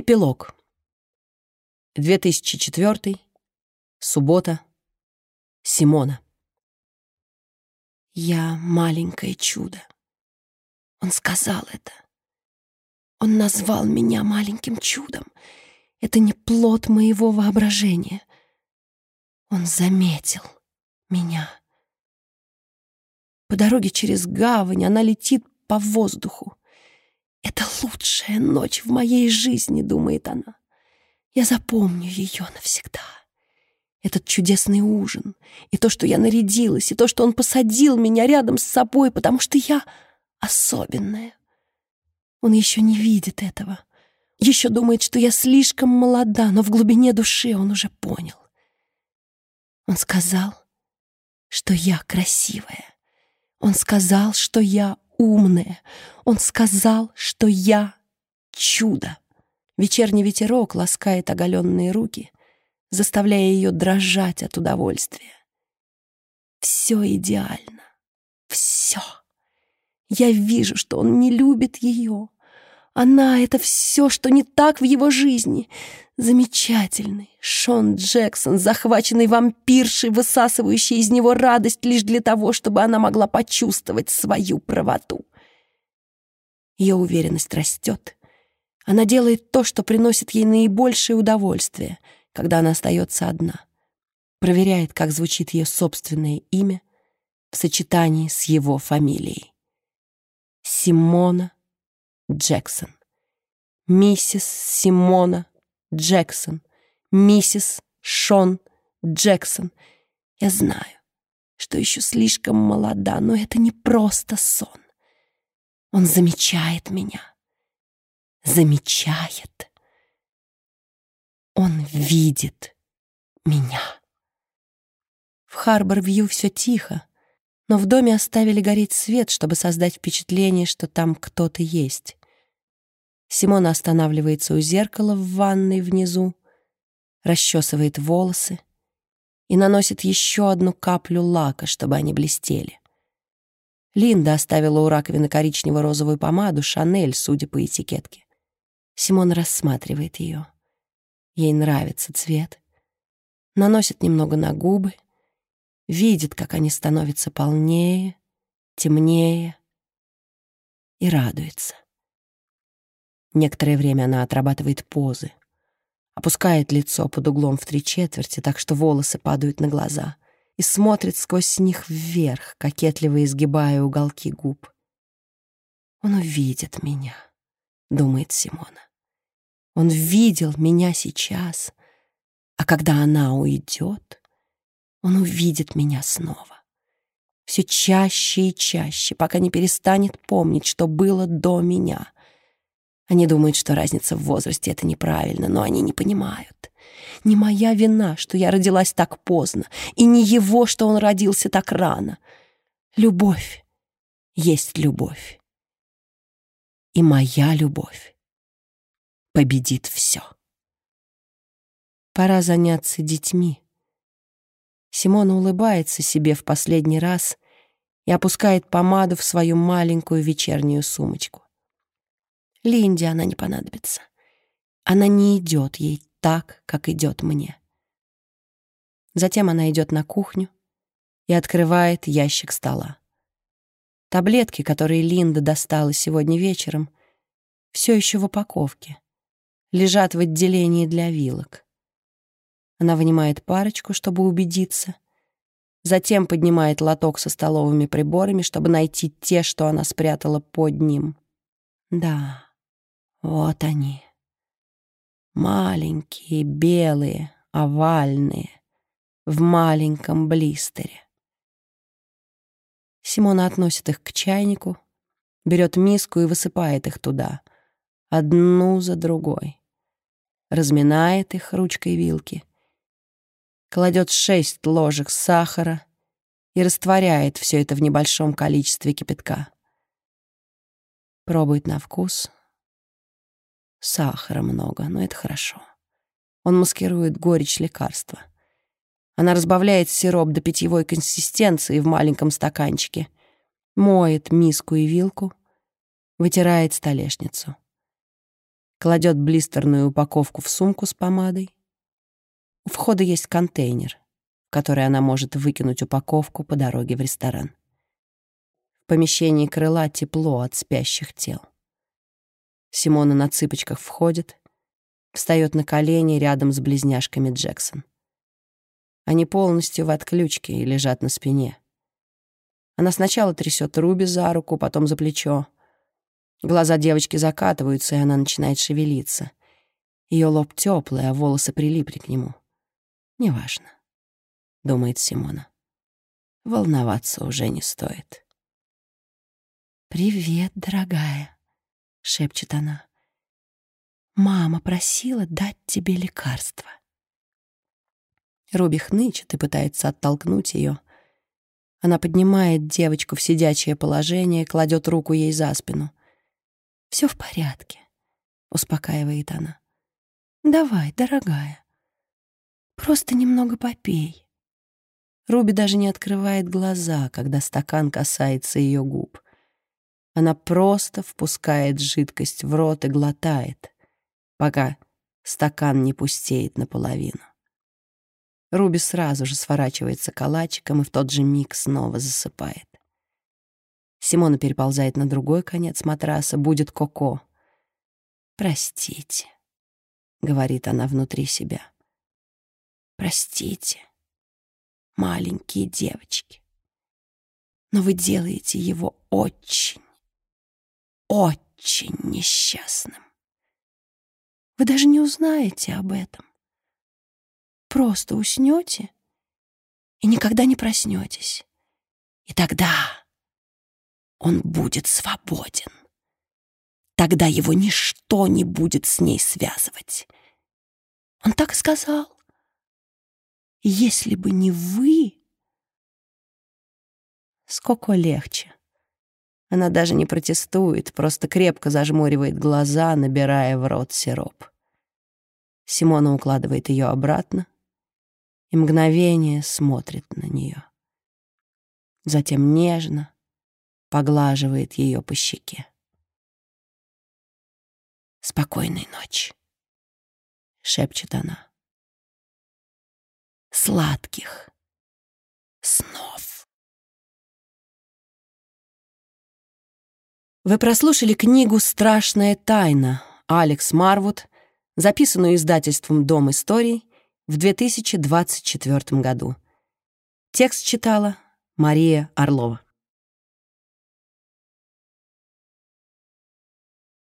Эпилог. 2004. Суббота. Симона. Я маленькое чудо. Он сказал это. Он назвал меня маленьким чудом. Это не плод моего воображения. Он заметил меня. По дороге через гавань она летит по воздуху. «Это лучшая ночь в моей жизни», — думает она. «Я запомню ее навсегда. Этот чудесный ужин, и то, что я нарядилась, и то, что он посадил меня рядом с собой, потому что я особенная. Он еще не видит этого. Еще думает, что я слишком молода, но в глубине души он уже понял. Он сказал, что я красивая. Он сказал, что я умная. Он сказал, что я чудо. Вечерний ветерок ласкает оголенные руки, заставляя ее дрожать от удовольствия. Все идеально. Все. Я вижу, что он не любит ее. Она — это все, что не так в его жизни. Замечательный Шон Джексон, захваченный вампиршей, высасывающий из него радость лишь для того, чтобы она могла почувствовать свою правоту. Ее уверенность растет. Она делает то, что приносит ей наибольшее удовольствие, когда она остается одна. Проверяет, как звучит ее собственное имя в сочетании с его фамилией. Симона Джексон. Миссис Симона Джексон. Миссис Шон Джексон. Я знаю, что еще слишком молода, но это не просто сон. Он замечает меня. Замечает. Он видит меня. В Харбор-Вью все тихо, но в доме оставили гореть свет, чтобы создать впечатление, что там кто-то есть. Симона останавливается у зеркала в ванной внизу, расчесывает волосы и наносит еще одну каплю лака, чтобы они блестели. Линда оставила у раковины коричнево-розовую помаду «Шанель», судя по этикетке. Симона рассматривает ее. Ей нравится цвет. Наносит немного на губы. Видит, как они становятся полнее, темнее и радуется. Некоторое время она отрабатывает позы, опускает лицо под углом в три четверти, так что волосы падают на глаза, и смотрит сквозь них вверх, кокетливо изгибая уголки губ. «Он увидит меня», — думает Симона. «Он видел меня сейчас, а когда она уйдет, он увидит меня снова. Все чаще и чаще, пока не перестанет помнить, что было до меня — они думают, что разница в возрасте — это неправильно, но они не понимают. Не моя вина, что я родилась так поздно, и не его, что он родился так рано. Любовь есть любовь. И моя любовь победит все. Пора заняться детьми. Симона улыбается себе в последний раз и опускает помаду в свою маленькую вечернюю сумочку. Линде она не понадобится. Она не идет ей так, как идет мне. Затем она идет на кухню и открывает ящик стола. Таблетки, которые Линда достала сегодня вечером, все еще в упаковке, лежат в отделении для вилок. Она вынимает парочку, чтобы убедиться, затем поднимает лоток со столовыми приборами, чтобы найти те, что она спрятала под ним. Да, вот они. Маленькие, белые, овальные, в маленьком блистере. Симона относит их к чайнику, берет миску и высыпает их туда, одну за другой. Разминает их ручкой вилки, кладет шесть ложек сахара и растворяет все это в небольшом количестве кипятка. Пробует на вкус — Сахара много, но это хорошо. Он маскирует горечь лекарства. Она разбавляет сироп до питьевой консистенции в маленьком стаканчике, моет миску и вилку, вытирает столешницу. кладет блистерную упаковку в сумку с помадой. У входа есть контейнер, в который она может выкинуть упаковку по дороге в ресторан. В помещении крыла тепло от спящих тел. Симона на цыпочках входит, встает на колени рядом с близняшками Джексон. Они полностью в отключке и лежат на спине. Она сначала трясет Руби за руку, потом за плечо. Глаза девочки закатываются, и она начинает шевелиться. Ее лоб теплый, а волосы прилипли к нему. «Неважно», — думает Симона. «Волноваться уже не стоит». «Привет, дорогая», — шепчет она. «Мама просила дать тебе лекарство». Руби хнычет и пытается оттолкнуть ее, она поднимает девочку в сидячее положение, кладет руку ей за спину. «Все в порядке», — успокаивает она. «Давай, дорогая, просто немного попей». Руби даже не открывает глаза, когда стакан касается ее губ. Она просто впускает жидкость в рот и глотает, пока стакан не пустеет наполовину. Руби сразу же сворачивается калачиком и в тот же миг снова засыпает. Симона переползает на другой конец матраса, будет Коко. «Простите», — говорит она внутри себя. «Простите, маленькие девочки, но вы делаете его очень, очень несчастным. Вы даже не узнаете об этом просто уснете и никогда не проснетесь. И тогда он будет свободен. Тогда его ничто не будет с ней связывать. Он так сказал. Если бы не вы... Сколько легче. Она даже не протестует, просто крепко зажмуривает глаза, набирая в рот сироп. Симона укладывает ее обратно, и мгновение смотрит на нее. Затем нежно поглаживает ее по щеке. «Спокойной ночи», — шепчет она. «Сладких снов». Вы прослушали книгу «Страшная тайна» Алекс Марвуд, записанную издательством «Дом историй» в 2024 году. Текст читала Мария Орлова.